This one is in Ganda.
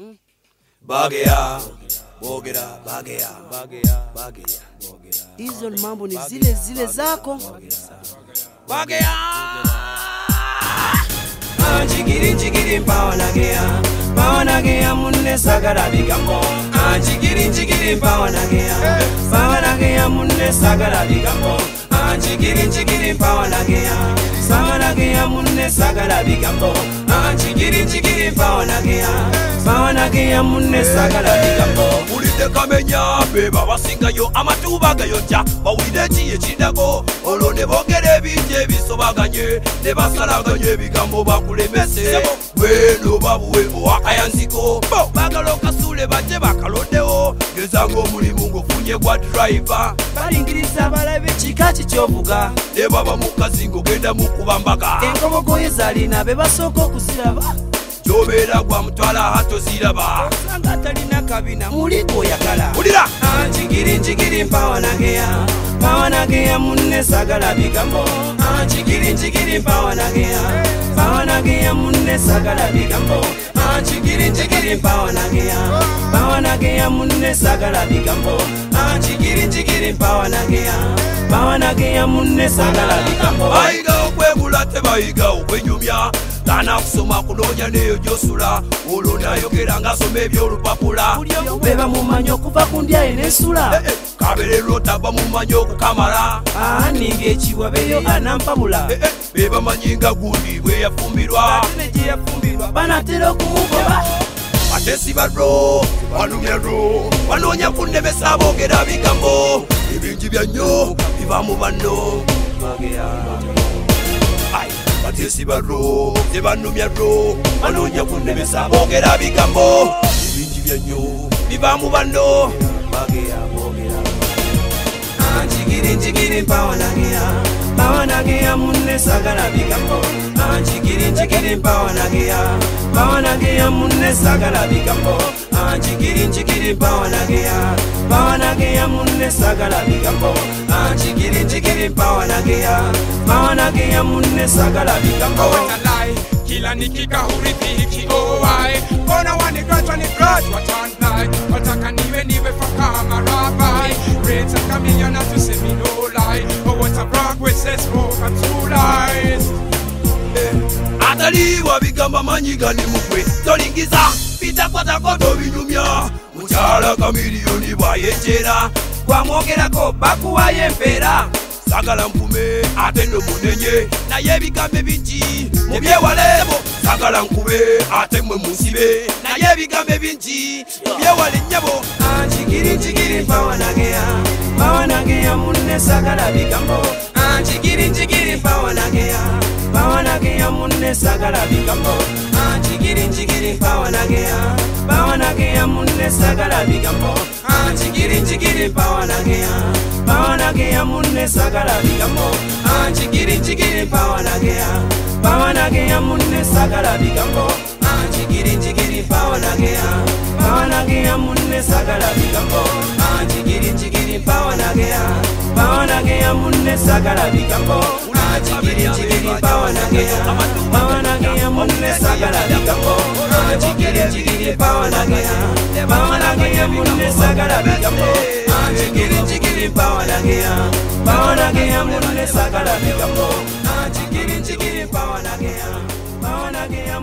Mm. Bagea, bogera. Hizo mambo ni zile zile zako. Bagea. Pawanagea munne sagala bigambo Ulide kamenya beba basingayo amatuba gayonja bawulire ki ekidago olwo ne boogera ebingi ebisobaganye ne basalaganya ebigambo bakulemese. Bweno babuwe owakayanziko bagala okasuule bajje bakalondewo gezanga omulimu ng'ofunye gwa driva balingiriza abalabe kika kikyovuga. Ne baba mukazi ng'ogenda mu kuba mbaga enkobogoye zalina be basooka okuziraba nobeera gwa mutwala hatoziraba. Osanga talina kabina muli gwoyagala. Ulira anjigiri ah, njigiri mpawanageya pawanageya munne sagala bigambo. Anjigiri njigiri mpawanageya pawanageya munne sagala bigambo. Anjigiri njigiri mpawanageya pawanageya munne sagala bigambo. Anjigiri njigiri mpawanageya pawanageya munne sagala bigambo. Bayigawo kwegula tebayigawo kwejumya tana kusoma kunoonya neyo gyosula olwo nayogera ngasoma ebyolupapula. Beba mumanyi okuva ku ndyaye nensula kabererwa taba mumanyi okukamala. Aninga ekiwa beyo anampabula bebamanyi nga gundi bwe yafumbirwa. Banatera okumugoba batesi badro banumya dro. Banoonya kunnemesa boogera bigambo. Ebingi bya nnyo biva mu banno Ai, batesi badro tebanumya dro banoonya kunnemesa boogera bigambo. Ebingi bya nnyo biva mu banno. Njigiri njigiri mpawanagea mpawanagea munne sagala bigambo. Njigiri njigiri mpawanagea mpawanagea munne sagala bigambo. Njigiri njigiri mpawanagea mpawanagea munne sagala bigambo. Njigiri njigiri mpawanagea geya munne sagala bigambowetalai kila nikikahurithi hiki owae. Mbona wanigrajwa nigrajwa tanlai wataka niwe niwe fakamarabai reta kamiliona tuseminolai eh, ataliwa bigamba manyigali mukwe. Tolingiza bitakwatako tobinyumya mukyala kamiliyoni bwayejera gwamwogerako bakuwayo empeera sagala mpume ate no munenye. Naye ebigambo bingi mubyewalebo sagala nkube ate mwe musibe naye ebigambo bingi mubyewale nnyabo. Njigiri njigiri mpawanagea mpawanagea munne sagala bigambo. Njigiri njigiri munne sagala bigambo. Ah, Anjigiri njigiri bawanageya ah. bawanageya ah, munne sagala bigambo. Anjigiri njigiri bawanageya bawanageya munne sagala bigambo. Anjigiri njigiri bawanageya bawanageya munne sagala bigambo. Anjigiri njigiri bawanageya bawanageya munne sagala bigambo. Anjigiri njigiri bawanageya bawanageya munne sagala bigambo. Anjigiri njigiri bawanageya munnesagala bigako power ekigere pawalaganya pawalaganya munnesagala bigako ekigere ekigere pawalaganya pawalaganya munnesagala bigako ekigere ekigere pawalaganya pawalaganya